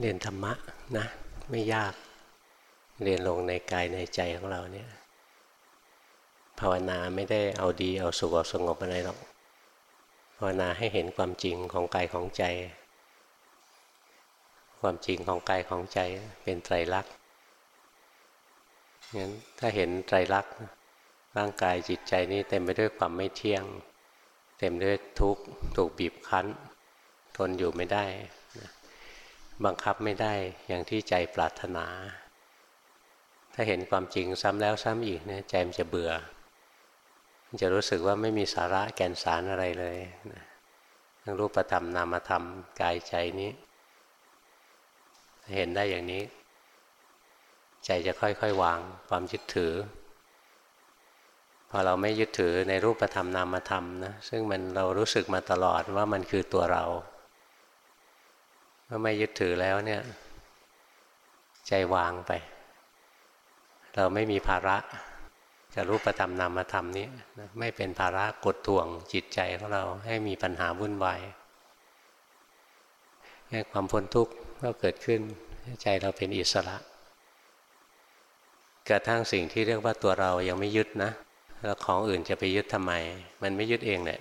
เรียนธรรมะนะ ไม่ยาก เรียนลงในกายในใจของเราเนี่ย ภาวนาไม่ได้เอาดีเอาสุขเอาสงบอะไรหรอกภาวนาให้เห็นความจริงของกายของใจ ความจริงของกายของใจเป็นไตรลักษณ์งั้นถ้าเห็นไตรลักษณ์ร่างกายจิตใจนี้เต็มไปด้วยความไม่เที่ยง เต็มด้วยทุกข์ถูกบีบคั้น ทนอยู่ไม่ได้ บังคับไม่ได้อย่างที่ใจปรารถนา ถ้าเห็นความจริงซ้ำแล้วซ้ำอีกเนี่ยใจมันจะเบื่อ มันจะรู้สึกว่าไม่มีสาระแก่นสารอะไรเลยทั้งรูปธรรมนามธรรมกายใจนี้ เห็นได้อย่างนี้ ใจจะค่อยๆวางความยึดถือ พอเราไม่ยึดถือในรูปธรรมนามธรรมนะซึ่งมันเรารู้สึกมาตลอดว่ามันคือตัวเรา เมื่อไม่ยึดถือแล้วเนี่ย ใจวางไป เราไม่มีภาระกับรูปธรรมนามธรรมนี้ไม่เป็นภาระกดท่วงจิตใจของเราให้มีปัญหาวุ่นวายให้ความพ้นทุกข์ก็เกิดขึ้นใจเราเป็นอิสระกระทั่งสิ่งที่เรียกว่าตัวเรายังไม่ยึดนะแล้วของอื่นจะไปยึดทำไม มันไม่ยึดเองเนี่ย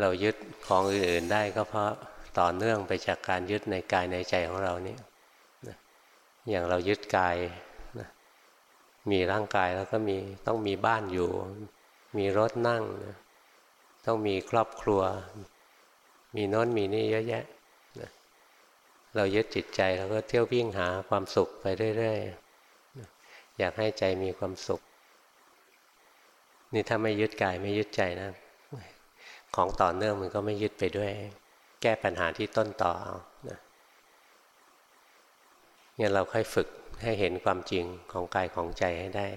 เรายึดของอื่นๆได้ก็เพราะ ต่อเนื่องไปจากการยึดในกายในใจของเรานี่อย่างเรายึดกายนะมีร่างกายแล้วก็มีต้องมีบ้านอยู่ มีรถนั่งนะต้องมีครอบครัว มีน้นมีนี่เยอะแยะนะเรายึดจิตใจเราก็เที่ยววิ่งหาความสุขไปเรื่อยๆอยากให้ใจมีความสุข นี่ถ้าไม่ยึดกายไม่ยึดใจนะของต่อเนื่องมันก็ไม่ยึดไปด้วย แก้ปัญหาที่ต้นต่อเอานะงั้นเราค่อยฝึกให้เห็นความจริงของกายของใจให้ได้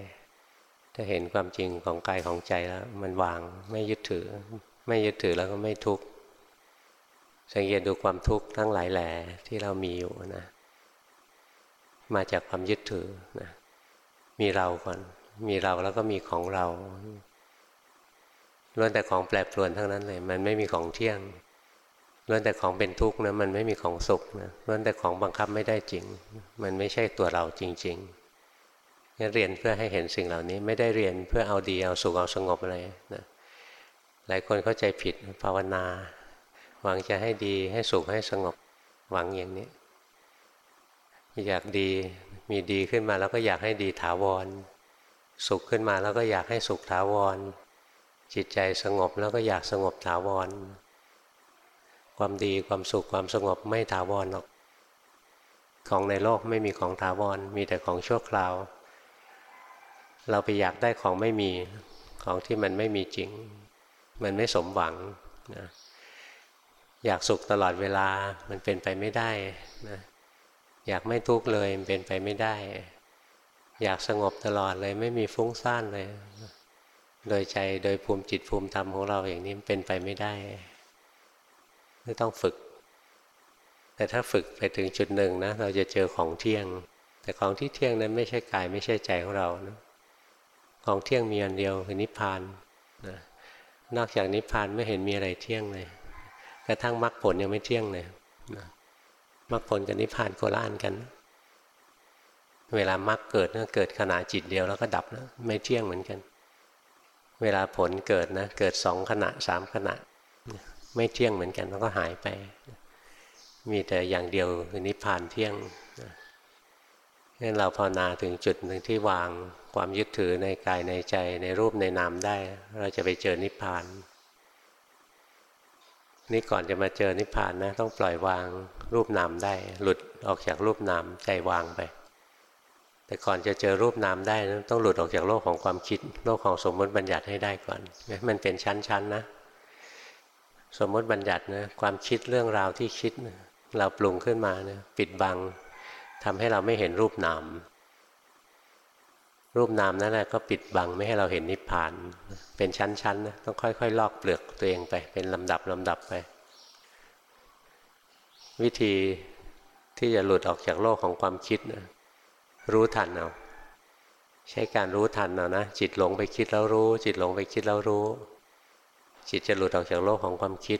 ถ้าเห็นความจริงของกายของใจแล้ว มันวางไม่ยึดถือ ไม่ยึดถือแล้วก็ไม่ทุกข์สังเกตดูความทุกข์ทั้งหลายแหล่ที่เรามีอยู่นะ มาจากความยึดถือนะมีเราก่อน มีเราแล้วก็มีของเราล้วนแต่ของแปรปรวนทั้งนั้นเลย มันไม่มีของเที่ยง ล้วนแต่ของเป็นทุกข์นะมันไม่มีของสุขนะล้วนแต่ของบังคับไม่ได้จริง มันไม่ใช่ตัวเราจริงๆนี่เรียนเพื่อให้เห็นสิ่งเหล่านี้ไม่ได้เรียนเพื่อเอาดีเอาสุขเอาสงบอะไรนะหลายคนเข้าใจผิดภาวนา หวังจะให้ดีให้สุขให้สงบหวังอย่างนี้ อยากดีมีดีขึ้นมาแล้วก็อยากให้ดีถาวร สุขขึ้นมาแล้วก็อยากให้สุขถาวร จิตใจสงบแล้วก็อยากสงบถาวร ความดีความสุขความสงบไม่ถาวรหรอก ของในโลกไม่มีของถาวร มีแต่ของชั่วคราว เราไปอยากได้ของไม่มีของที่มันไม่มีจริง มันไม่สมหวังนะอยากสุขตลอดเวลามันเป็นไปไม่ได้นะอยากไม่ทุกข์เลยมันเป็นไปไม่ได้ อยากสงบตลอดเลยไม่มีฟุ้งซ่านเลย โดยใจโดยภูมิจิตภูมิธรรมของเราอย่างนี้เป็นไปไม่ได้ ไม่ต้องฝึก แต่ถ้าฝึกไปถึงจุดหนึ่งนะเราจะเจอของเที่ยง แต่ของที่เที่ยงนั้นไม่ใช่กายไม่ใช่ใจของเรานะของเที่ยงมีอันเดียวคือนิพพานนะนอกจากนิพพานไม่เห็นมีอะไรเที่ยงเลยกระทั่งมรรคผลยังไม่เที่ยงเลยนะมรรคผลกับนิพพานโคละอันกัน เวลามรรคเกิดนะเกิดขณะจิตเดียวแล้วก็ดับนะไม่เที่ยงเหมือนกัน เวลาผลเกิดนะเกิดสองขณะสามขณะ ไม่เที่ยงเหมือนกันแล้วก็หายไป มีแต่อย่างเดียวคือนิพพานเที่ยงนั่นเราภาวนาถึงจุดหนึ่งที่วางความยึดถือในกายในใจในรูปในนามได้ เราจะไปเจอนิพพาน นี่ก่อนจะมาเจอนิพพานนะต้องปล่อยวางรูปนามได้ หลุดออกจากรูปนามใจวางไป แต่ก่อนจะเจอรูปนามได้นะต้องหลุดออกจากโลกของความคิด โลกของสมมติบัญญัติให้ได้ก่อนมันเป็นชั้นๆนะ สมมติบัญญัตินะความคิดเรื่องราวที่คิด เราปรุงขึ้นมานะปิดบังทำให้เราไม่เห็นรูปนาม รูปนามนั่นแหละก็ปิดบังไม่ให้เราเห็นนิพพาน เป็นชั้นๆนะต้องค่อย ๆ ลอกเปลือกตัวเองไป เป็นลำดับลำดับไป วิธีที่จะหลุดออกจากโลกของความคิดนะรู้ทันเอาใช้การรู้ทันเอานะจิตหลงไปคิดแล้วรู้ จิตหลงไปคิดแล้วรู้ จิตจะหลุดออกจากโลกของความคิด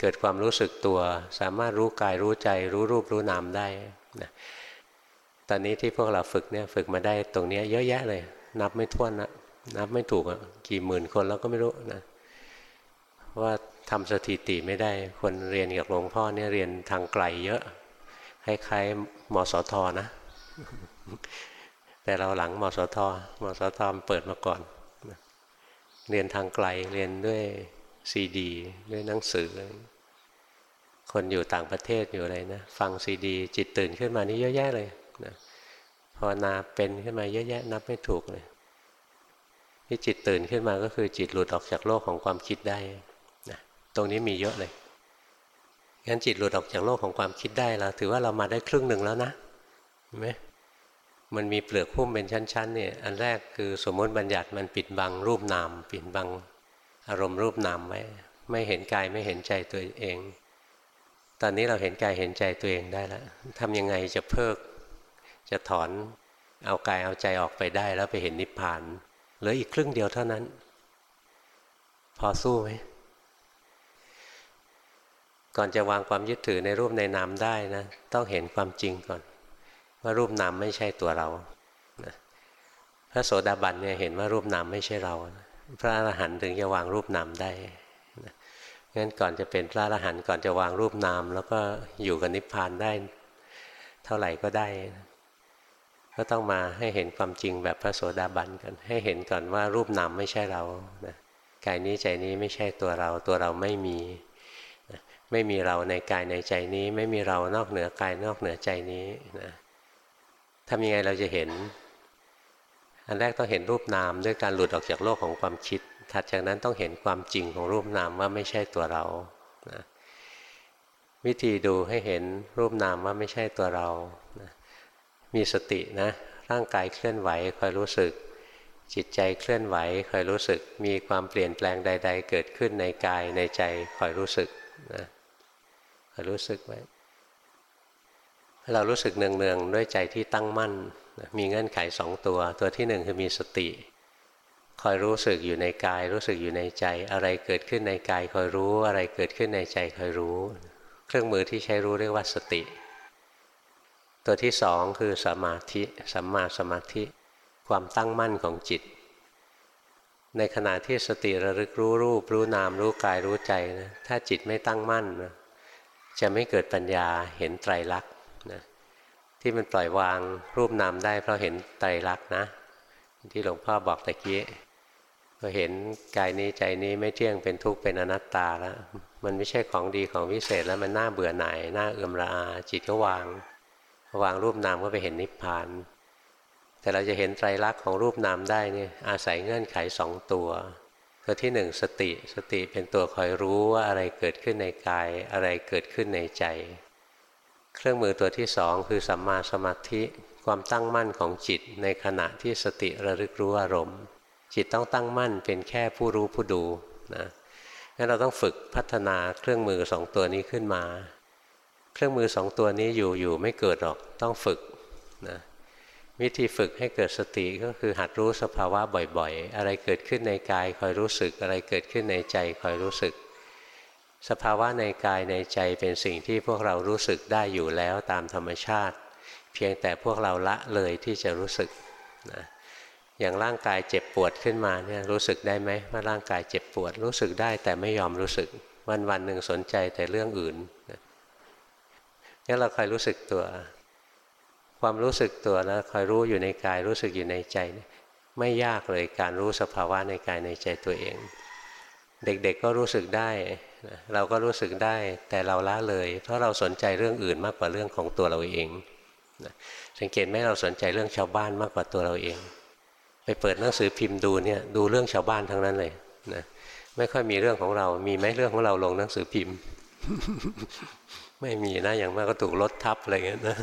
เกิดความรู้สึกตัว สามารถรู้กายรู้ใจ รู้รูปรู้นามได้นะตอนนี้ที่พวกเราฝึกเนี่ยฝึกมาได้ตรงนี้เยอะแยะเลย นับไม่ถ้วนนะนับไม่ถูกอะกี่หมื่นคนแล้วก็ไม่รู้นะว่าทำสถิติไม่ได้คนเรียนกับหลวงพ่อเนี่ยเรียนทางไกลเยอะคล้ายๆมสทนะ แต่เราหลังมสทมสทเปิดมาก่อน เรียนทางไกลเรียนด้วยซีดีด้วยหนังสือ คนอยู่ต่างประเทศอยู่อะไรนะ ฟังซีดี จิตตื่นขึ้นมานี่เยอะแยะเลยนะภาวนาเป็นขึ้นมาเยอะแยะนับไม่ถูกเลยที่จิตตื่นขึ้นมาก็คือจิตหลุดออกจากโลกของความคิดได้นะตรงนี้มีเยอะเลยงั้นจิตหลุดออกจากโลกของความคิดได้แล้วถือว่าเรามาได้ครึ่งหนึ่งแล้วนะเห็นไหม มันมีเปลือกหุ้มเป็นชั้นๆเนี่ยอันแรกคือสมมติบัญญัติมันปิดบังรูปนามปิดบังอารมณ์รูปนามไว้ไม่เห็นกายไม่เห็นใจตัวเอง ตอนนี้เราเห็นกายเห็นใจตัวเองได้แล้วทำยังไงจะเพิก จะถอนเอากายเอาใจออกไปได้แล้วไปเห็นนิพพานเหลืออีกครึ่งเดียวเท่านั้น พอสู้ไหมก่อนจะวางความยึดถือในรูปในนามได้นะ ต้องเห็นความจริงก่อน ว่ารูปนามไม่ใช่ตัวเรานะพระโสดาบันเนี่ยเห็นว่ารูปนามไม่ใช่เรา พระอรหันต์ถึงจะวางรูปนามได้นะงั้นก่อนจะเป็นพระอรหันต์ก่อนจะวางรูปนาม แล้วก็อยู่กับนิพพานได้ เท่าไหร่ก็ได้ ก็ต้องมาให้เห็นความจริงแบบพระโสดาบันกันให้เห็นก่อนว่ารูปนามไม่ใช่เรานะกายนี้ใจนี้ไม่ใช่ตัวเรา ตัวเราไม่มีไม่มีเราในกายในใจนี้ ไม่มีเรานอกเหนือกายนอกเหนือใจนี้นะ ทำยังไงเราจะเห็น อันแรกต้องเห็นรูปนามด้วยการหลุดออกจากโลกของความคิด ถัดจากนั้นต้องเห็นความจริงของรูปนามว่าไม่ใช่ตัวเรานะวิธีดูให้เห็นรูปนามว่าไม่ใช่ตัวเรานะมีสตินะ ร่างกายเคลื่อนไหวคอยรู้สึก จิตใจเคลื่อนไหวคอยรู้สึก มีความเปลี่ยนแปลงใด ๆ เกิดขึ้นในกายในใจคอยรู้สึกนะคอยรู้สึกไว้ เรารู้สึกเนืองๆด้วยใจที่ตั้งมั่น มีเงื่อนไขสองตัว ตัวที่หนึ่งคือมีสติ คอยรู้สึกอยู่ในกาย รู้สึกอยู่ในใจ อะไรเกิดขึ้นในกายคอยรู้ อะไรเกิดขึ้นในใจคอยรู้ เครื่องมือที่ใช้รู้เรียกว่าสติ ตัวที่สองคือสมาธิสัมมาสมาธิ ความตั้งมั่นของจิต ในขณะที่สติระลึกรู้รูป รู้นาม รู้กายรู้ใจนะถ้าจิตไม่ตั้งมั่นนะจะไม่เกิดปัญญาเห็นไตรลักษณ์ ที่มันปล่อยวางรูปนามได้เพราะเห็นไตรลักษณ์นะ ที่หลวงพ่อบอกตะกี้พอเห็นกายนี้ใจนี้ไม่เที่ยงเป็นทุกข์เป็นอนัตตาแล้ว มันไม่ใช่ของดีของวิเศษแล้วมันน่าเบื่อหน่ายน่าเอื่มระอาจิตก็วาง วางรูปนามก็ไปเห็นนิพพาน แต่เราจะเห็นไตรลักษณ์ของรูปนามได้นี่อาศัยเงื่อนไขสองตัว ตัวที่หนึ่งสติสติเป็นตัวคอยรู้ว่าอะไรเกิดขึ้นในกายอะไรเกิดขึ้นในใจ เครื่องมือตัวที่สองคือสัมมาสมาธิความตั้งมั่นของจิตในขณะที่สติระลึกรู้อารมณ์ จิตต้องตั้งมั่นเป็นแค่ผู้รู้ผู้ดูนะงั้นเราต้องฝึกพัฒนาเครื่องมือสองตัวนี้ขึ้นมา เครื่องมือสองตัวนี้อยู่อยู่ไม่เกิดหรอกต้องฝึกนะวิธีฝึกให้เกิดสติก็คือหัดรู้สภาวะบ่อยๆ อะไรเกิดขึ้นในกายคอยรู้สึกอะไรเกิดขึ้นในใจคอยรู้สึก สภาวะในกายในใจเป็นสิ่งที่พวกเรารู้สึกได้อยู่แล้วตามธรรมชาติ เพียงแต่พวกเราละเลยที่จะรู้สึกนะอย่างร่างกายเจ็บปวดขึ้นมาเนี่ยรู้สึกได้ไหมว่าร่างกายเจ็บปวดรู้สึกได้แต่ไม่ยอมรู้สึก วันวันหนึ่งสนใจแต่เรื่องอื่นงั้นเราคอยรู้สึกตัว ความรู้สึกตัวแล้วคอยรู้อยู่ในกายรู้สึกอยู่ในใจ ไม่ยากเลยการรู้สภาวะในกายในใจตัวเอง เด็กๆก็รู้สึกได้ เราก็รู้สึกได้แต่เราละเลย เพราะเราสนใจเรื่องอื่นมากกว่าเรื่องของตัวเราเองสังเกตไหมเราสนใจเรื่องชาวบ้านมากกว่าตัวเราเอง ไปเปิดหนังสือพิมพ์ดูเนี่ยดูเรื่องชาวบ้านทั้งนั้นเลยนะไม่ค่อยมีเรื่องของเรา มีไหมเรื่องของเราลงหนังสือพิมพ์ ไม่มีนะอย่างมากก็ถูกรถทับอะไรเงี้ยนะ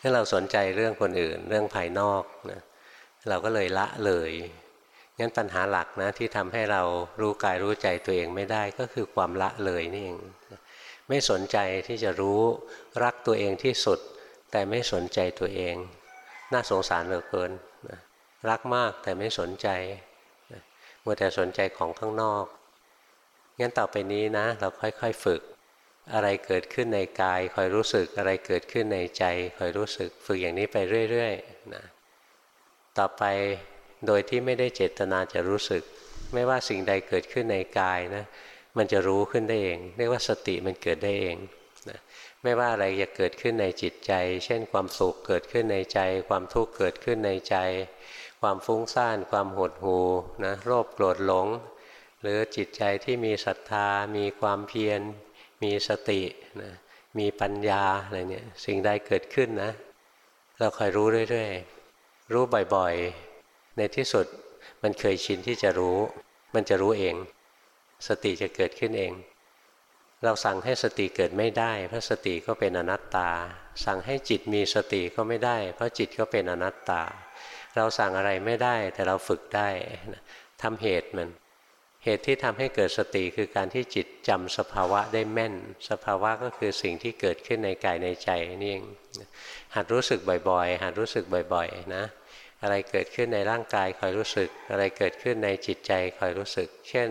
ถ้าเราสนใจเรื่องคนอื่น เรื่องภายนอกนะเราก็เลยละเลย งั้นปัญหาหลักนะที่ทำให้เรารู้กายรู้ใจตัวเองไม่ได้ก็คือความละเลยนี่เองไม่สนใจที่จะรู้รักตัวเองที่สุด แต่ไม่สนใจตัวเอง น่าสงสารเหลือเกินรักมากแต่ไม่สนใจมัวแต่สนใจของข้างนอกงั้นต่อไปนี้นะ เราค่อยๆฝึก อะไรเกิดขึ้นในกายคอยรู้สึกอะไรเกิดขึ้นในใจคอยรู้สึก ฝึกอย่างนี้ไปเรื่อยๆนะต่อไป โดยที่ไม่ได้เจตนาจะรู้สึก ไม่ว่าสิ่งใดเกิดขึ้นในกายนะมันจะรู้ขึ้นได้เองเรียกว่าสติมันเกิดได้เองนะไม่ว่าอะไรจะเกิดขึ้นในจิตใจ เช่นความสุขเกิดขึ้นในใจ ความทุกข์เกิดขึ้นในใจ ความฟุ้งซ่าน ความหดหู่นะโลภโกรธหลง หรือจิตใจที่มีศรัทธา มีความเพียร มีสตินะมีปัญญาอะไรเนี่ยสิ่งใดเกิดขึ้นนะ เราคอยรู้เรื่อยๆ รู้บ่อยๆ ในที่สุดมันเคยชินที่จะรู้ มันจะรู้เอง สติจะเกิดขึ้นเอง เราสั่งให้สติเกิดไม่ได้ เพราะสติก็เป็นอนัตตา สั่งให้จิตมีสติก็ไม่ได้ เพราะจิตก็เป็นอนัตตา เราสั่งอะไรไม่ได้แต่เราฝึกได้ทำเหตุมันเหตุที่ทำให้เกิดสติคือการที่จิตจำสภาวะได้แม่น สภาวะก็คือสิ่งที่เกิดขึ้นในกายในใจนี่เองหัดรู้สึกบ่อยๆ หัดรู้สึกบ่อยๆ นะ อะไรเกิดขึ้นในร่างกายคอยรู้สึก อะไรเกิดขึ้นในจิตใจคอยรู้สึก เช่น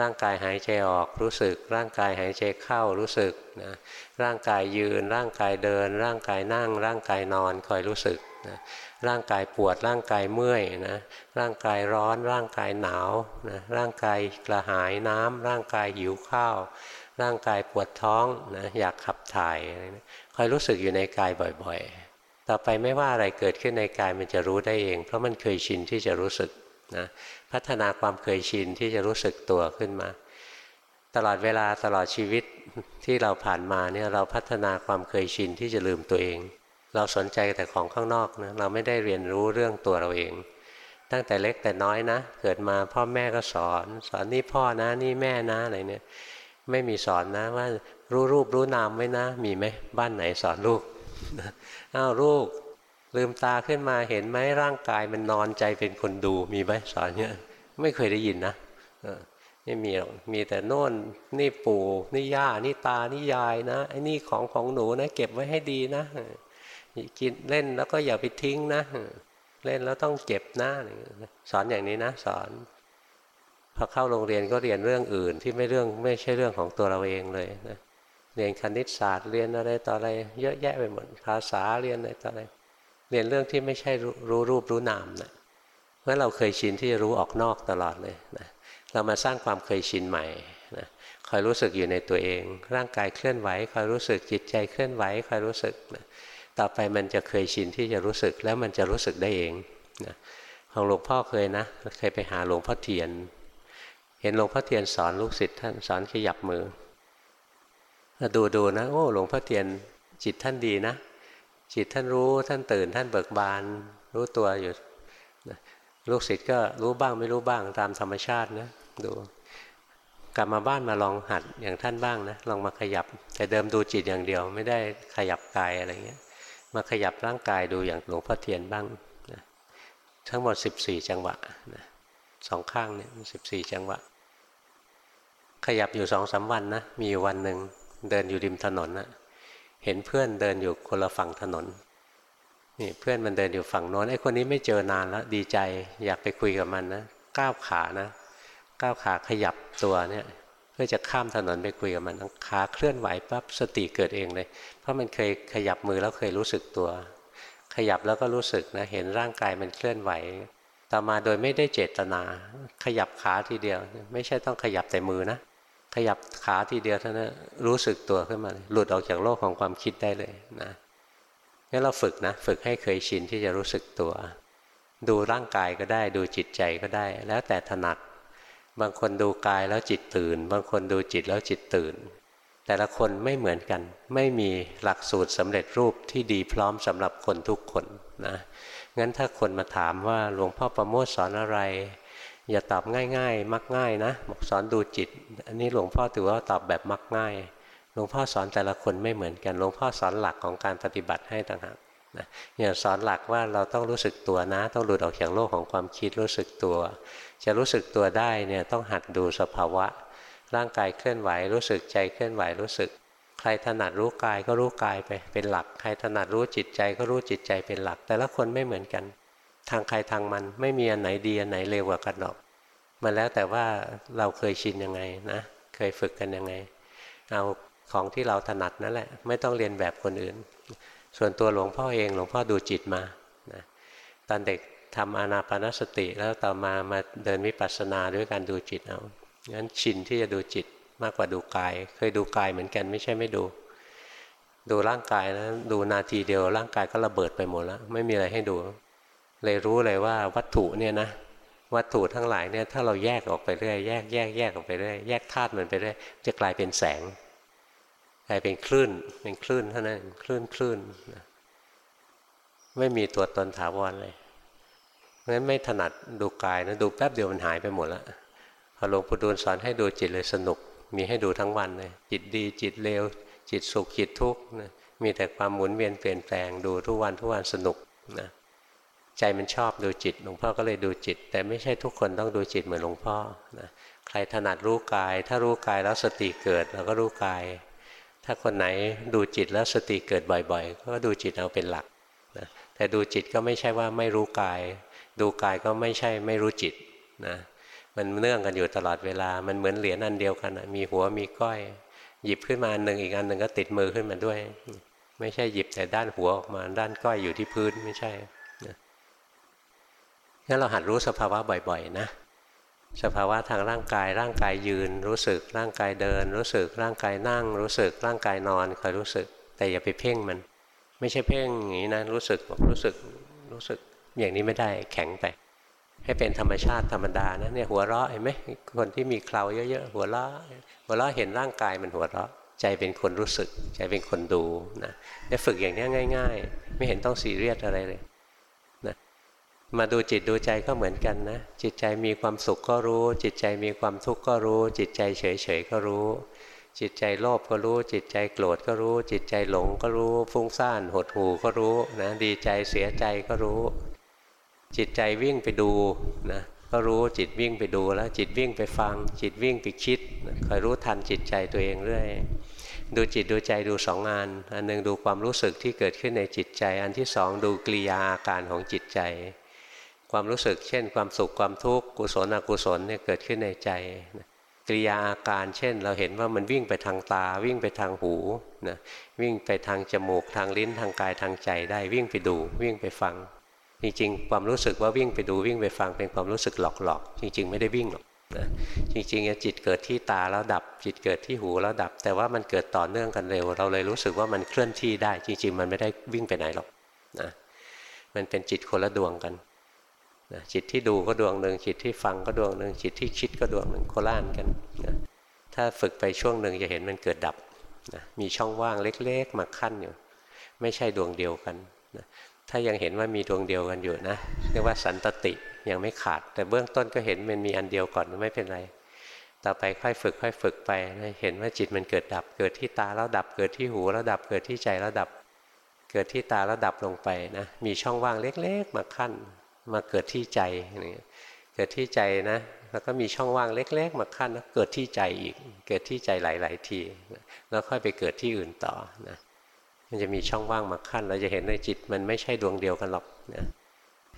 ร่างกายหายใจออกรู้สึก ร่างกายหายใจเข้ารู้สึกนะร่างกายยืน ร่างกายเดิน ร่างกายนั่ง ร่างกายนอนคอยรู้สึกนะร่างกายปวดร่างกายเมื่อยนะร่างกายร้อน ร่างกายหนาวนะร่างกายกระหายน้ำร่างกายหิวข้าว ร่างกายปวดท้องนะอยากขับถ่ายอะไรนะคอยรู้สึกอยู่ในกายบ่อยๆ ต่อไปไม่ว่าอะไรเกิดขึ้นในกายมันจะรู้ได้เอง เพราะมันเคยชินที่จะรู้สึกนะพัฒนาความเคยชินที่จะรู้สึกตัวขึ้นมา ตลอดเวลาตลอดชีวิตที่เราผ่านมาเนี่ยเราพัฒนาความเคยชินที่จะลืมตัวเอง เราสนใจแต่ของข้างนอกนะเราไม่ได้เรียนรู้เรื่องตัวเราเอง ตั้งแต่เล็กแต่น้อยนะ เกิดมาพ่อแม่ก็สอน สอนนี่พ่อนะนี่แม่นะอะไรเนี่ยไม่มีสอนนะว่ารู้รูปรู้นามไว้นะ มีไหมบ้านไหนสอนลูก อ้าวลูกลืมตาขึ้นมาเห็นไหมร่างกายมันนอนใจเป็นคนดูมีไหมสอนเนี่ยไม่เคยได้ยินนะไม่มีหรอกมีแต่โน่นนี่ปู่นี่ย่านี่ตานี่ยายนะไอ้นี่ของของหนูนะ เก็บไว้ให้ดีนะกินเล่นแล้วก็อย่าไปทิ้งนะ เล่นแล้วต้องเก็บนะสอนอย่างนี้นะ สอนพอเข้าโรงเรียนก็เรียนเรื่องอื่นที่ไม่เรื่องไม่ใช่เรื่องของตัวเราเองเลยนะ เรียนคณิตศาสตร์เรียนอะไรต่ออะไร เยอะแยะไปหมดภาษาเรียนอะไรต่ออะไรเรียนเรื่องที่ไม่ใช่รู้รูปรู้นามนะเมื่อเราเคยชินที่จะรู้ออกนอกตลอดเลยนะเรามาสร้างความเคยชินใหม่นะคอยรู้สึกอยู่ในตัวเอง ร่างกายเคลื่อนไหวคอยรู้สึกจิตใจเคลื่อนไหวคอยรู้สึกนะต่อไปมันจะเคยชินที่จะรู้สึกแล้วมันจะรู้สึกได้เองนะของหลวงพ่อเคยนะเคยไปหาหลวงพ่อเทียน เห็นหลวงพ่อเทียนสอนลูกศิษย์ท่านสอนขยับมือ ดูดูนะ โอ้หลวงพ่อเทียนจิตท่านดีนะ จิตท่านรู้ท่านตื่นท่านเบิกบาน รู้ตัวอยู่ลูกศิษย์ก็รู้บ้างไม่รู้บ้างตามธรรมชาตินะดูกลับมาบ้านมาลองหัดอย่างท่านบ้างนะลองมาขยับ แต่เดิมดูจิตอย่างเดียว ไม่ได้ขยับกายอะไรเงี้ย มาขยับร่างกายดูอย่างหลวงพ่อเทียนบ้างนะทั้งหมด 14 จังหวะนะสองข้างเนี่ยสิบสี่จังหวะ ขยับอยู่สองสาวันนะมีวันหนึ่ง เดินอยู่ริมถนนนะเห็นเพื่อนเดินอยู่คนละฝั่งถนนนี่เพื่อนมันเดินอยู่ฝั่งโน้นไอ้คนนี้ไม่เจอนานแล้วดีใจ อยากไปคุยกับมันนะก้าวขานะก้าวขาขยับตัวเนี่ยเพื่อจะข้ามถนนไปคุยกับมันขาเคลื่อนไหวปั๊บสติเกิดเองเลย เพราะมันเคยขยับมือแล้วเคยรู้สึกตัว ขยับแล้วก็รู้สึกนะเห็นร่างกายมันเคลื่อนไหวต่อมาโดยไม่ได้เจตนา ขยับขาทีเดียว ไม่ใช่ต้องขยับแต่มือนะ ขยับขาทีเดียวเท่านั้นรู้สึกตัวขึ้นมาหลุดออกจากโลกของความคิดได้เลยนะงั้นเราฝึกนะ ฝึกให้เคยชินที่จะรู้สึกตัว ดูร่างกายก็ได้ ดูจิตใจก็ได้ แล้วแต่ถนัด บางคนดูกายแล้วจิตตื่น บางคนดูจิตแล้วจิตตื่น แต่ละคนไม่เหมือนกัน ไม่มีหลักสูตรสำเร็จรูปที่ดีพร้อมสำหรับคนทุกคนนะงั้นถ้าคนมาถามว่าหลวงพ่อประโมทสอนอะไร อย่าตอบง่ายๆ มักง่ายนะบอกสอนดูจิต อันนี้หลวงพ่อถือว่าตอบแบบมักง่าย หลวงพ่อสอนแต่ละคนไม่เหมือนกัน หลวงพ่อสอนหลักของการปฏิบัติให้ต่างหากนะอย่าสอนหลักว่าเราต้องรู้สึกตัวนะ ต้องหลุดออกจากโลกของความคิดรู้สึกตัว จะรู้สึกตัวได้เนี่ยต้องหัดดูสภาวะ ร่างกายเคลื่อนไหวรู้สึกใจเคลื่อนไหวรู้สึก ใครถนัดรู้กายก็รู้กายไปเป็นหลัก ใครถนัดรู้จิตใจก็รู้จิตใจเป็นหลัก แต่ละคนไม่เหมือนกัน ทางใครทางมัน ไม่มีอันไหนดีอันไหนเลวกว่ากันหรอก มันแล้วแต่ว่าเราเคยชินยังไงนะ เคยฝึกกันยังไง เอาของที่เราถนัดนั่นแหละ ไม่ต้องเรียนแบบคนอื่น ส่วนตัวหลวงพ่อเองหลวงพ่อดูจิตมานะตอนเด็กทำอานาปนสติแล้วต่อมามาเดินวิปัสสนาด้วยการดูจิตเอางั้นชินที่จะดูจิตมากกว่าดูกาย เคยดูกายเหมือนกันไม่ใช่ไม่ดู ดูร่างกายนะดูนาทีเดียวร่างกายก็ระเบิดไปหมดแล้ว ไม่มีอะไรให้ดู เลยรู้เลยว่าวัตถุเนี่ยนะวัตถุทั้งหลายเนี่ยถ้าเราแยกออกไปเรื่อยแยกแยกแยกออกไปเรื่อยแยกธาตุมันไปเรื่อยจะกลายเป็นแสงกลายเป็นคลื่นเป็นคลื่นเท่านั้นคลื่นคลื่นไม่มีตัวตนถาวรเลยเพราะฉะนั้นไม่ถนัดดูกายนะดูแป๊บเดียวมันหายไปหมดแล้วพอหลวงปู่ดูลสอนให้ดูจิตเลยสนุก มีให้ดูทั้งวันเลยจิตดีจิตเลวจิตสุขจิตทุกข์นะมีแต่ความหมุนเวียนเปลี่ยนแปลงดูทุกวันทุกวันสนุกนะ ใจมันชอบดูจิตหลวงพ่อก็เลยดูจิต แต่ไม่ใช่ทุกคนต้องดูจิตเหมือนหลวงพ่อนะใครถนัดรู้กาย ถ้ารู้กายแล้วสติเกิดเราก็รู้กาย ถ้าคนไหนดูจิตแล้วสติเกิดบ่อยๆ ก็ดูจิตเอาเป็นหลักนะแต่ดูจิตก็ไม่ใช่ว่าไม่รู้กาย ดูกายก็ไม่ใช่ไม่รู้จิตนะมันเนื่องกันอยู่ตลอดเวลา มันเหมือนเหรียญอันเดียวกันมีหัวมีก้อย หยิบขึ้นมาอันหนึ่งอีกอันหนึ่งก็ติดมือขึ้นมาด้วย ไม่ใช่หยิบแต่ด้านหัวออกมาด้านก้อยอยู่ที่พื้นไม่ใช่ งั้นเราหัดรู้สภาวะบ่อยๆ นะ สภาวะทางร่างกาย ร่างกายยืน รู้สึก ร่างกายเดิน รู้สึก ร่างกายนั่ง รู้สึก ร่างกายนอนคอยรู้สึก แต่อย่าไปเพ่งมัน ไม่ใช่เพ่งอย่างนี้นะ รู้สึกรู้สึก รู้สึก อย่างนี้ไม่ได้ แข็งไป ให้เป็นธรรมชาติธรรมดานะ เนี่ยหัวเราะเห็นไหมคนที่มีเคราเยอะๆ หัวเราะ หัวเราะเห็นร่างกายมันหัวเราะ ใจเป็นคนรู้สึก ใจเป็นคนดูนะเนี่ยฝึกอย่างนี้ง่าย ๆ ไม่เห็นต้องซีเรียสอะไรเลย มาดูจิตดูใจก็เหมือนกันนะ จิตใจมีความสุขก็รู้ จิตใจมีความทุกข์ก็รู้ จิตใจเฉยๆก็รู้ จิตใจโลภก็รู้ จิตใจโกรธก็รู้ จิตใจหลงก็รู้ ฟุ้งซ่านหดหู่ก็รู้นะดีใจเสียใจก็รู้ จิตใจวิ่งไปดูนะก็รู้จิตวิ่งไปดูแล้ว จิตวิ่งไปฟัง จิตวิ่งไปคิดคอยรู้ทันจิตใจตัวเองเรื่อยดูจิตดูใจดูสองงาน อันหนึ่งดูความรู้สึกที่เกิดขึ้นในจิตใจ อันที่สองดูกิริยาอาการของจิตใจ ความรู้สึก เช่น ความสุขความทุกข์กุศลอกุศลเนี่ยเกิดขึ้นในใจกิริยาอาการเช่น เราเห็นว่ามันวิ่งไปทางตา วิ่งไปทางหูนะวิ่งไปทางจมูกทางลิ้นทางกายทางใจได้วิ่งไปดู วิ่งไปฟัง จริงๆ ความรู้สึกว่าวิ่งไปดูวิ่งไปฟังเป็นความรู้สึกหลอกๆ จริง ๆ ไม่ได้วิ่งหรอกนะจริงๆจิตเกิดที่ตาแล้วดับ จิตเกิดที่หูแล้วดับ แต่ว่ามันเกิดต่อเนื่องกันเร็ว เราเลยรู้สึกว่ามันเคลื่อนที่ได้ จริง ๆ มันไม่ได้วิ่งไปไหนหรอกนะมันเป็นจิตคนละดวงกัน นะจิตที่ดูก็ดวงหนึ่งจิตที่ฟังก็ดวงหนึ่งจิตที่คิดก็ดวงหนึ่งโคล่านกันนะถ้าฝึกไปช่วงหนึ่งจะเห็นมันเกิดดับนะมีช่องว่างเล็กๆมาขั้นอยู่ ไม่ใช่ดวงเดียวกันนะถ้ายังเห็นว่ามีดวงเดียวกันอยู่นะเรียกว่าสันตติยังไม่ขาด แต่เบื้องต้นก็เห็นมันมีอันเดียวก่อนไม่เป็นไรต่อไปค่อยฝึกค่อยฝึกไปเห็นว่าจิตมันเกิดดับ เกิดที่ตาแล้วดับเกิดที่หูแล้วดับเกิดที่ใจแล้วดับ เกิดที่ตาแล้วดับลงไปนะมีช่องว่างเล็กๆมาขั้น มาเกิดที่ใจเกิดที่ใจนะ แล้วก็มีช่องว่างเล็ก ๆ มาขั้นแล้วเกิดที่ใจอีก เกิดที่ใจหลาย ๆ ที แล้วค่อยไปเกิดที่อื่นต่อนะมันจะมีช่องว่างมาขั้น เราจะเห็นในจิตมันไม่ใช่ดวงเดียวกันหรอกนะ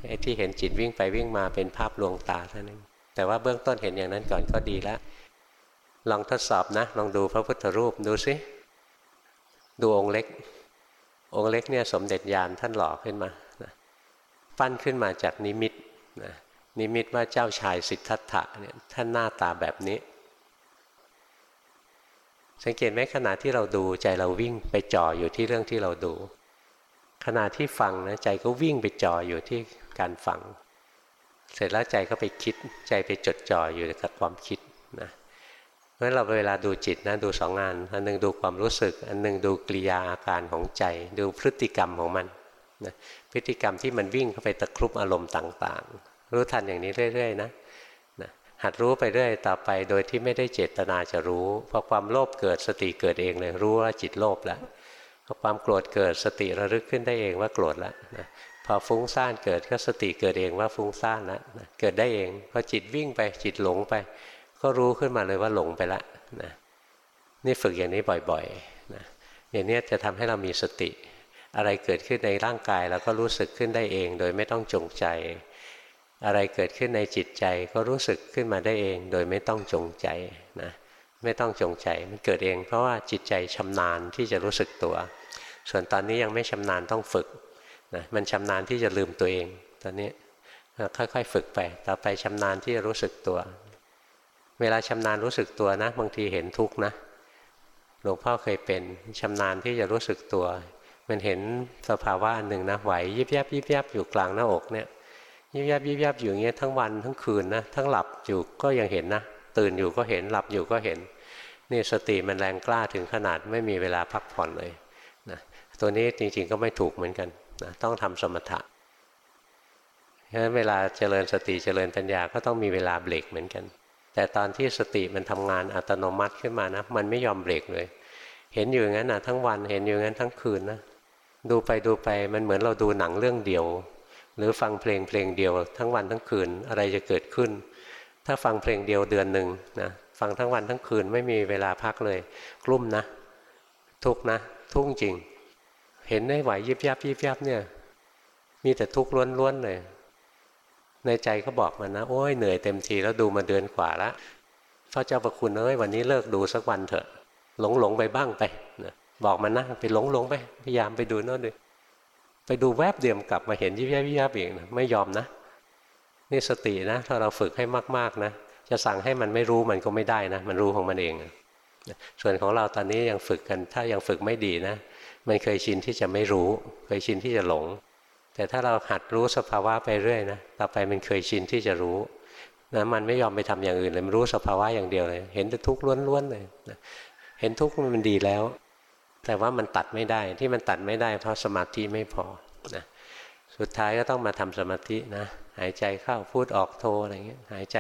ไอ้ที่เห็นจิตวิ่งไปวิ่งมาเป็นภาพลวงตาเท่านั้นแต่ว่าเบื้องต้นเห็นอย่างนั้นก่อนก็ดีแล้วลองทดสอบนะ ลองดูพระพุทธรูปดูสิดูองค์เล็ก องค์เล็กเนี่ยสมเด็จยานท่านหล่อขึ้นมา ปั้นขึ้นมาจากนิมิตนะนิมิตว่าเจ้าชายสิทธัตถะเนี่ยท่านหน้าตาแบบนี้ สังเกตไหมขณะที่เราดูใจเราวิ่งไปจ่ออยู่ที่เรื่องที่เราดู ขณะที่ฟังนะใจก็วิ่งไปจ่ออยู่ที่การฟัง เสร็จแล้วใจก็ไปคิดใจไปจดจ่ออยู่กับความคิดนะเพราะฉะนั้นเราเวลาดูจิตนะดูสองงาน อันนึงดูความรู้สึก อันนึงดูกิริยาอาการของใจ ดูพฤติกรรมของมัน นะพฤติกรรมที่มันวิ่งเข้าไปตะครุบอารมณ์ต่างๆ รู้ทันอย่างนี้เรื่อยๆนะนะหัดรู้ไปเรื่อยต่อไปโดยที่ไม่ได้เจตนาจะรู้พอความโลภเกิดสติเกิดเองเลยรู้ว่าจิตโลภแล้วพอความโกรธเกิดสติระลึกขึ้นได้เองว่าโกรธแล้วนะพอฟุ้งซ่านเกิดก็สติเกิดเองว่าฟุ้งซ่านแล้วนะเกิดได้เองพอจิตวิ่งไปจิตหลงไป ก็รู้ขึ้นมาเลยว่าหลงไปแล้วนะนี่ฝึกอย่างนี้บ่อยๆนะอย่างนี้จะทำให้เรามีสติ อะไรเกิดขึ้นในร่างกายเราก็รู้สึกขึ้นได้เอง โดยไม่ต้องจงใจ อะไรเกิดขึ้นในจิตใจก็รู้สึกขึ้นมาได้เอง โดยไม่ต้องจงใจนะไม่ต้องจงใจมันเกิดเอง เพราะว่าจิตใจชำนาญที่จะรู้สึกตัว ส่วนตอนนี้ยังไม่ชำนาญต้องฝึกนะมันชำนาญที่จะลืมตัวเอง ตอนนี้ค่อยๆ ฝึกไป ต่อไปชำนาญที่จะรู้สึกตัว เวลาชำนาญรู้สึกตัวนะ บางทีเห็นทุกข์นะหลวงพ่อเคยเป็นชำนาญที่จะรู้สึกตัว มันเห็นสภาวะอันหนึ่งนะไหวยิบยับยิบยับอยู่กลางหน้าอกเนี่ยยิบยับยิบยับอยู่อย่างเงี้ยทั้งวันทั้งคืนนะทั้งหลับอยู่ก็ยังเห็นนะตื่นอยู่ก็เห็นหลับอยู่ก็เห็นนี่สติมันแรงกล้าถึงขนาดไม่มีเวลาพักผ่อนเลยนะตัวนี้จริงๆก็ไม่ถูกเหมือนกันนะต้องทำสมถะฉะนั้นเวลาเจริญสติเจริญปัญญาก็ต้องมีเวลาเบรกเหมือนกัน แต่ตอนที่สติมันทำงานอัตโนมัติขึ้นมานะมันไม่ยอมเบรกเลย เห็นอยู่งั้นนะทั้งวันเห็นอยู่งั้นทั้งคืนนะ ดูไปดูไปมันเหมือนเราดูหนังเรื่องเดียว หรือฟังเพลงเพลงเดียว ทั้งวันทั้งคืนอะไรจะเกิดขึ้น ถ้าฟังเพลงเดียวเดือนหนึ่งนะฟังทั้งวันทั้งคืนไม่มีเวลาพักเลย กลุ่มนะ ทุกนะ ทุกจริง เห็นได้ไหวยิบยับยิบยับเนี่ย มีแต่ทุกข์ล้วนๆเลย ในใจก็บอกมันนะ โอ้ยเหนื่อยเต็มทีแล้วดูมาเดือนกว่าละพระเจ้าประคุณเอ้ยวันนี้เลิกดูสักวันเถอะ หลงหลงไปบ้างไป บอกมันนะไปหลงหลงไปพยายามไปดูโน่นดูไปดูแวบเดียมกลับมาเห็นยิบยับยิบยับอีกนะไม่ยอมนะ นี่สตินะถ้าเราฝึกให้มากๆนะจะสั่งให้มันไม่รู้มันก็ไม่ได้นะ มันรู้ของมันเอง ส่วนของเราตอนนี้ยังฝึกกัน ถ้ายังฝึกไม่ดีนะ มันเคยชินที่จะไม่รู้ เคยชินที่จะหลง แต่ถ้าเราหัดรู้สภาวะไปเรื่อยนะต่อไปมันเคยชินที่จะรู้นะมันไม่ยอมไปทำอย่างอื่นเลยมันรู้สภาวะอย่างเดียวเลย เห็นแต่ทุกข์ล้วนๆเลยนะเห็นทุกข์มันดีแล้ว แต่ว่ามันตัดไม่ได้ที่มันตัดไม่ได้ เพราะสมาธิไม่พอนะสุดท้ายก็ต้องมาทำสมาธินะหายใจเข้าพูดออกโทอะไรเงี้ยหายใจ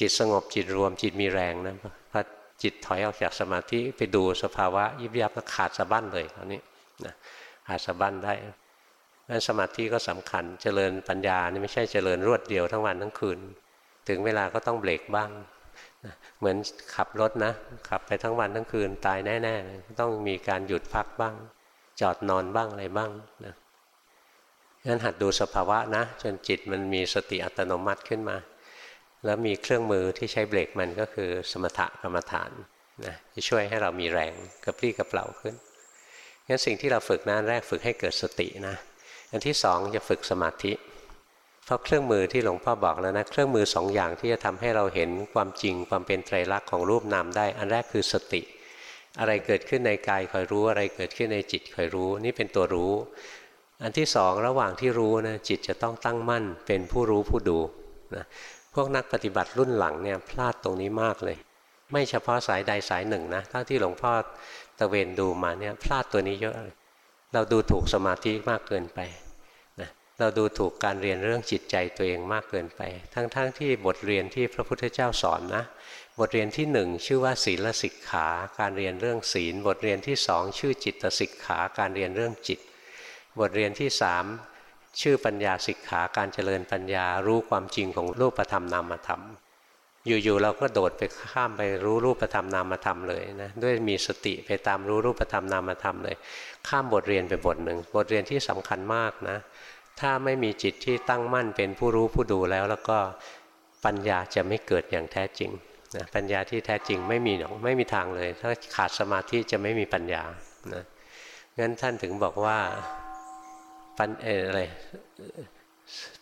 จิตสงบจิตรวมจิตมีแรงนะพอจิตถอยออกจากสมาธิไปดูสภาวะ ยิบยับแล้วขาดสะบั้นเลยคราวนี้นะขาดสะบั้นได้นั้นสมาธิก็สำคัญเจริญปัญญานี่ไม่ใช่เจริญรวดเดียวทั้งวันทั้งคืน ถึงเวลาก็ต้องเบรกบ้าง เหมือนขับรถนะ ขับไปทั้งวันทั้งคืนตายแน่ๆ ต้องมีการหยุดพักบ้าง จอดนอนบ้างอะไรบ้างนะงั้นหัดดูสภาวะนะ จนจิตมันมีสติอัตโนมัติขึ้นมา แล้วมีเครื่องมือที่ใช้เบรกมันก็คือสมถกรรมฐานนะจะช่วยให้เรามีแรงกระปรี้กระเปล่าขึ้นงั้นสิ่งที่เราฝึกนั้นแรกฝึกให้เกิดสตินะอันที่สองจะฝึกสมาธิ เพราะเครื่องมือที่หลวงพ่อบอกแล้วนะเครื่องมือสองอย่างที่จะทำให้เราเห็นความจริงความเป็นไตรลักษณ์ของรูปนามได้ อันแรกคือสติ อะไรเกิดขึ้นในกายคอยรู้อะไรเกิดขึ้นในจิตคอยรู้ นี่เป็นตัวรู้ อันที่สองระหว่างที่รู้นะจิตจะต้องตั้งมั่น เป็นผู้รู้ผู้ดูนะพวกนักปฏิบัติรุ่นหลังเนี่ยพลาดตรงนี้มากเลย ไม่เฉพาะสายใดสายหนึ่งนะเท่าที่หลวงพ่อตะเวนดูมาเนี่ยพลาดตัวนี้เยอะเลยเราดูถูกสมาธิมากเกินไป เราดูถูกการเรียนเรื่องจิตใจตัวเองมากเกินไป ทั้งๆทที่บทเรียนที่พระพุทธเจ้าสอนนะ บทเรียนที่หนึ่งชื่อว่าศีลสิกขา การเรียนเรื่องศีล บทเรียนที่สองชื่อจิตสิกขา การเรียนเรื่องจิต บทเรียนที่สามชื่อปัญญาสิกขา การเจริญปัญญา รู้ความจริงของรูปธรรมนามธรรม อยู่ๆเราก็โดดไปข้ามไปรู้รูปธรรมนามธรรมเลยนะด้วยมีสติไปตามรู้รูปธรรมนามธรรมเลย ข้ามบทเรียนไปบทหนึ่งบทเรียนที่สำคัญมากนะ ถ้าไม่มีจิตที่ตั้งมั่นเป็นผู้รู้ผู้ดูแล้ว แล้วก็ปัญญาจะไม่เกิดอย่างแท้จริงนะปัญญาที่แท้จริงไม่มีหรอกไม่มีทางเลย ถ้าขาดสมาธิจะไม่มีปัญญานะงั้นท่านถึงบอกว่าปัญอะไร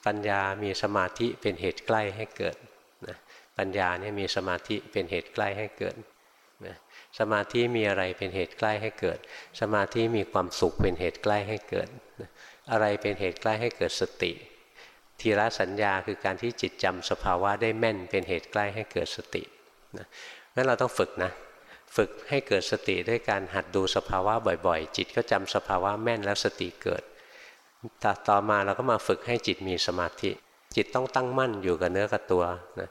ปัญญามีสมาธิเป็นเหตุใกล้ให้เกิดนะปัญญาเนี่ยมีสมาธิเป็นเหตุใกล้ให้เกิดนะสมาธิมีอะไรเป็นเหตุใกล้ให้เกิด สมาธิมีความสุขเป็นเหตุใกล้ให้เกิดนะ อะไรเป็นเหตุใกล้ให้เกิดสติ ทีละสัญญาคือการที่จิตจำสภาวะได้แม่นเป็นเหตุใกล้ให้เกิดสตินะงั้นเราต้องฝึกนะ ฝึกให้เกิดสติด้วยการหัดดูสภาวะบ่อยๆ จิตก็จำสภาวะแม่นแล้วสติเกิดต่อมาเราก็มาฝึกให้จิตมีสมาธิ จิตต้องตั้งมั่นอยู่กับเนื้อกับตัวนะ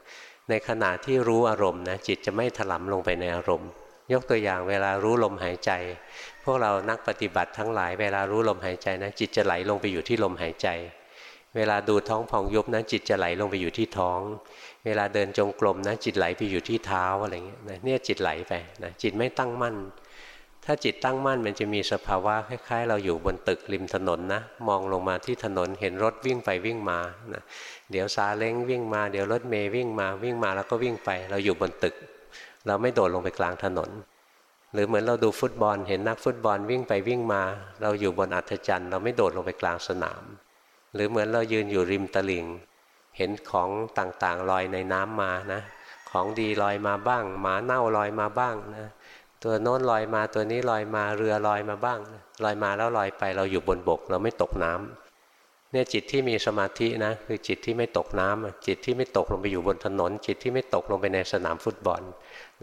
ในขณะที่รู้อารมณ์นะจิตจะไม่ถลำลงไปในอารมณ์ ยกตัวอย่างเวลารู้ลมหายใจ พวกเรานักปฏิบัติทั้งหลาย เวลารู้ลมหายใจนะจิตจะไหลลงไปอยู่ที่ลมหายใจ เวลาดูท้องพองยุบนะจิตจะไหลลงไปอยู่ที่ท้อง เวลาเดินจงกรมนะจิตไหลไปอยู่ที่เท้าอะไรเงี้ยเนี่ยจิตไหลไปนะจิตไม่ตั้งมั่น ถ้าจิตตั้งมั่นมันจะมีสภาวะคล้ายๆ เราอยู่บนตึกริมถนนนะมองลงมาที่ถนนเห็นรถวิ่งไปวิ่งมานะเดี๋ยวซาเล้งวิ่งมา เดี๋ยวรถเมย์วิ่งมาวิ่งมาแล้วก็วิ่งไป เราอยู่บนตึก เราไม่โดดลงไปกลางถนน หรือเหมือนเราดูฟุตบอล เห็นนักฟุตบอลวิ่งไปวิ่งมา เราอยู่บนอัฐจันทร์เราไม่โดดลงไปกลางสนาม หรือเหมือนเรายืนอยู่ริมตลิ่ง เห็นของต่างๆลอยในน้ำมานะ ของดีลอยมาบ้าง หมาเน่าลอยมาบ้างนะตัวโน้นลอยมาตัวนี้ลอยมาเรือลอยมาบ้าง ลอยมาแล้วลอยไปเราอยู่บนบก เราไม่ตกน้ำเนี่ยจิตที่มีสมาธินะคือจิตที่ไม่ตกน้ำจิตที่ไม่ตกลงไปอยู่บนถนน จิตที่ไม่ตกลงไปในสนามฟุตบอล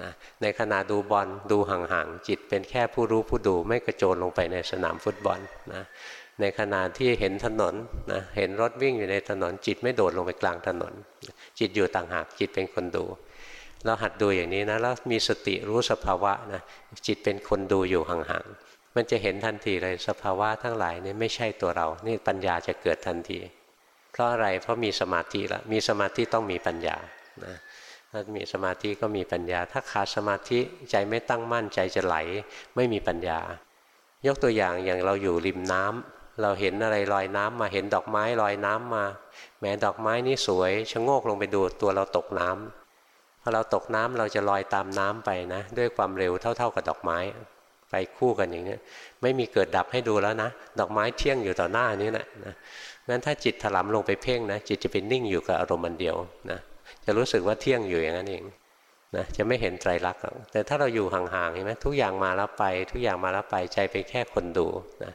นะในขณะดูบอลดูห่างๆจิตเป็นแค่ผู้รู้ผู้ดูไม่กระโจนลงไปในสนามฟุตบอลนะในขณะที่เห็นถนนนะเห็นรถวิ่งอยู่ในถนน จิตไม่โดดลงไปกลางถนน จิตอยู่ต่างหากจิตเป็นคนดู เราหัดดูอย่างนี้นะแล้วมีสติรู้สภาวะนะจิตเป็นคนดูอยู่ห่างๆมันจะเห็นทันทีเลยสภาวะทั้งหลายนี่ไม่ใช่ตัวเรา นี่ปัญญาจะเกิดทันที เพราะอะไรเพราะมีสมาธิละมีสมาธิต้องมีปัญญานะ ถ้ามีสมาธิก็มีปัญญา ถ้าขาดสมาธิใจไม่ตั้งมั่นใจจะไหล ไม่มีปัญญา ยกตัวอย่างอย่างเราอยู่ริมน้ำเราเห็นอะไรลอยน้ำมาเห็นดอกไม้ลอยน้ำมาแม้ดอกไม้นี่สวยชะโงกลงไปดูตัวเราตกน้ำพอเราตกน้ำเราจะลอยตามน้ำไปนะ ด้วยความเร็วเท่า ๆกับดอกไม้ ไปคู่กันอย่างนี้ไม่มีเกิดดับให้ดูแล้วนะ ดอกไม้เที่ยงอยู่ต่อหน้านี้แหละนะงั้นถ้าจิตถลำลงไปเพ่งนะจิตจะเป็นนิ่งอยู่กับอารมณ์มันเดียวนะ จะรู้สึกว่าเที่ยงอยู่อย่างนั้นเองนะจะไม่เห็นไตรลักษณ์แต่ถ้าเราอยู่ห่างๆเห็นไหมทุกอย่างมาแล้วไป ทุกอย่างมาแล้วไปใจเป็นแค่คนดูนะ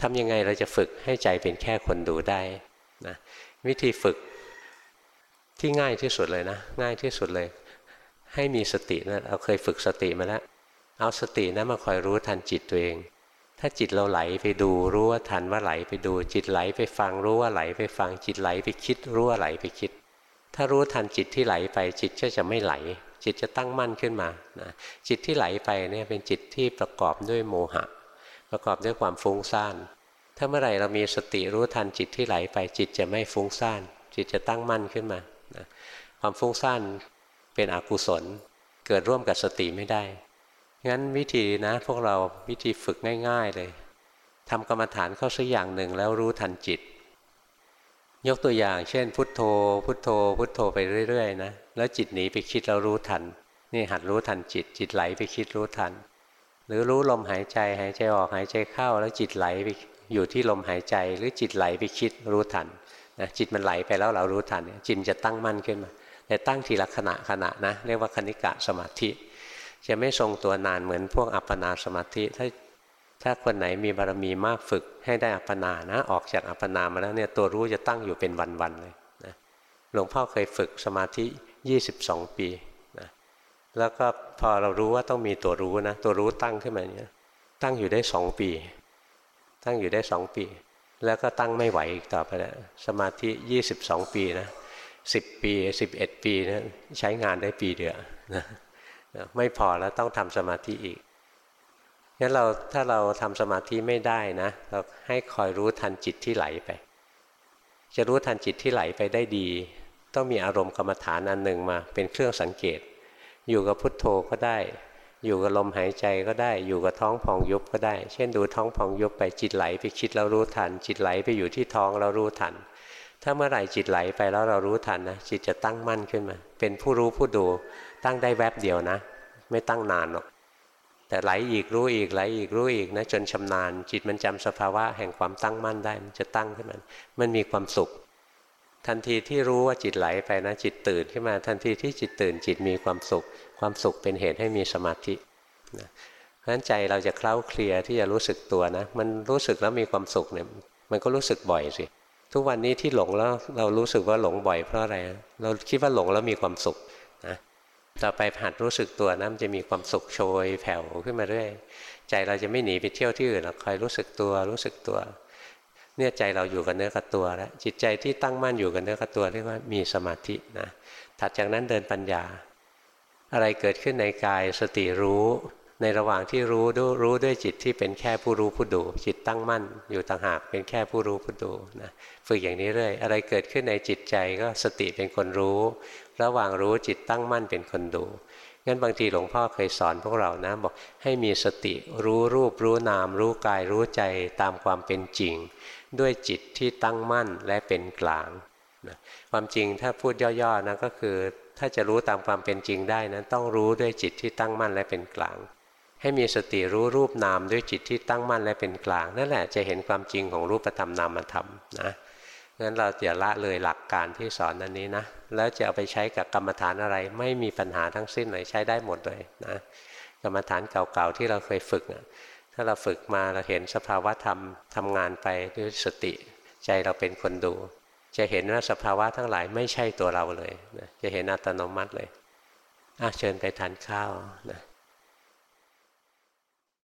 ทำยังไงเราจะฝึกให้ใจเป็นแค่คนดูได้นะวิธีฝึกที่ง่ายที่สุดเลยนะ ง่ายที่สุดเลย ให้มีสตินะเราเคยฝึกสติมาแล้วเอาสตินะมาคอยรู้ทันจิตตัวเอง ถ้าจิตเราไหลไปดูรู้ว่าทันว่าไหลไปดู จิตไหลไปฟังรู้ว่าไหลไปฟัง จิตไหลไปคิดรู้ว่าไหลไปคิด ถ้ารู้ทันจิตที่ไหลไปจิตก็จะไม่ไหล จิตจะตั้งมั่นขึ้นมานะจิตที่ไหลไปเนี่ยเป็นจิตที่ประกอบด้วยโมหะ ประกอบด้วยความฟุ้งซ่านถ้าเมื่อไหร่เรามีสติรู้ทันจิตที่ไหลไป จิตจะไม่ฟุ้งซ่าน จิตจะตั้งมั่นขึ้นมานะความฟุ้งซ่านเป็นอกุศล เกิดร่วมกับสติไม่ได้งั้นวิธีนะพวกเราวิธีฝึกง่าย ๆเลยทำกรรมฐานเข้าสักอย่างหนึ่งแล้วรู้ทันจิต ยกตัวอย่าง เช่น พุทโธ พุทโธ พุทโธไปเรื่อยๆนะแล้วจิตหนีไปคิดเรารู้ทัน นี่หัดรู้ทันจิต จิตไหลไปคิดรู้ทัน หรือรู้ลมหายใจหายใจออกหายใจเข้า แล้วจิตไหลไปอยู่ที่ลมหายใจ หรือจิตไหลไปคิดรู้ทันนะจิตมันไหลไปแล้วเรารู้ทัน จิตจะตั้งมั่นขึ้นมา แต่ตั้งทีละขณะขณะนะ เรียกว่าคณิกะสมาธิ จะไม่ทรงตัวนานเหมือนพวกอัปปนาสมาธิ ถ้า ถ้าคนไหนมีบารมีมากฝึกให้ได้อัปปนานะ ออกจากอัปปนามาแล้วเนี่ยตัวรู้จะตั้งอยู่เป็นวันๆเลยนะหลวงพ่อเคยฝึกสมาธิ 22 ปีนะแล้วก็พอเรารู้ว่าต้องมีตัวรู้นะ ตัวรู้ตั้งขึ้นมาเนี่ยตั้งอยู่ได้สองปี ตั้งอยู่ได้สองปี แล้วก็ตั้งไม่ไหวอีกต่อไปแล้วสมาธิ 22 ปีนะสิบปี 11 ปีนะใช้งานได้ปีเดียวนะไม่พอแล้วต้องทำสมาธิอีก งั้นเราถ้าเราทำสมาธิไม่ได้นะเราให้คอยรู้ทันจิตที่ไหลไป จะรู้ทันจิตที่ไหลไปได้ดี ต้องมีอารมณ์กรรมฐานอันหนึ่งมา เป็นเครื่องสังเกต อยู่กับพุทโธก็ได้ อยู่กับลมหายใจก็ได้ อยู่กับท้องพองยุบก็ได้ เช่นดูท้องพองยุบไปจิตไหลไปคิดเรารู้ทัน จิตไหลไปอยู่ที่ท้องเรารู้ทัน ถ้าเมื่อไหร่จิตไหลไปแล้วเรารู้ทันนะจิตจะตั้งมั่นขึ้นมา เป็นผู้รู้ผู้ดูตั้งได้แวบเดียวนะ ไม่ตั้งนานหรอก แต่ไหลอีกรู้อีกไหลอีกรู้อีกนะจนชำนาญ จิตมันจำสภาวะแห่งความตั้งมั่นได้มันจะตั้งขึ้นมามันมีความสุข ทันทีที่รู้ว่าจิตไหลไปนะจิตตื่นขึ้นมา ทันทีที่จิตตื่นจิตมีความสุข ความสุขเป็นเหตุให้มีสมาธินะเพราะฉะนั้นใจเราจะเคล้าเคลียที่จะรู้สึกตัวนะ มันรู้สึกแล้วมีความสุขเนี่ยมันก็รู้สึกบ่อยสิทุกวันนี้ที่หลงแล้วเรารู้สึกว่าหลงบ่อยเพราะอะไร เราคิดว่าหลงแล้วมีความสุขนะ ต่อไปหัดรู้สึกตัวนะมันจะมีความสุขโชยแผ่วขึ้นมาเรื่อยใจเราจะไม่หนีไปเที่ยวที่อื่นเราคอยรู้สึกตัวรู้สึกตัว เนี่ยใจเราอยู่กับเนื้อกับตัวแล้วจิตใจที่ตั้งมั่นอยู่กับเนื้อกับตัวเรียกว่ามีสมาธินะถัดจากนั้นเดินปัญญา อะไรเกิดขึ้นในกายสติรู้ ในระหว่างที่รู้ดูรู้ด้วยจิตที่เป็นแค่ผู้รู้ผู้ดูจิตตั้งมั่น อยู่ต่างหากเป็นแค่ผู้รู้ผู้ดูนะฝึกอย่างนี้เรื่อยอะไรเกิดขึ้นในจิตใจก็สติเป็นคนรู้ ระหว่างรู้จิตตั้งมั่นเป็นคนดูงั้นบางทีหลวงพ่อเคยสอนพวกเรานะบอกให้มีสติรู้รูปรู้นาม รู้กายรู้ใจตามความเป็นจริง ด้วยจิตที่ตั้งมั่นและเป็นกลางนะความจริงถ้าพูดย่อๆนะก็คือ ถ้าจะรู้ตามความเป็นจริงได้นะต้องรู้ด้วยจิตที่ตั้งมั่นและเป็นกลาง ให้มีสติรู้รูปนามด้วยจิตที่ตั้งมั่นและเป็นกลาง นั่นแหละจะเห็นความจริงของรูปธรรมนามธรรมนะงั้นเราอย่าละเลยหลักการที่สอนอันนี้นะแล้วจะเอาไปใช้กับกรรมฐานอะไรไม่มีปัญหาทั้งสิ้นเลยใช้ได้หมดเลยนะกรรมฐานเก่าๆที่เราเคยฝึกถ้าเราฝึกมาเราเห็นสภาวะธรรมทำงานไปด้วยสติ ใจเราเป็นคนดู จะเห็นว่าสภาวะทั้งหลายไม่ใช่ตัวเราเลยนะจะเห็นอัตโนมัติเลยอะเชิญไปทานข้าวนะ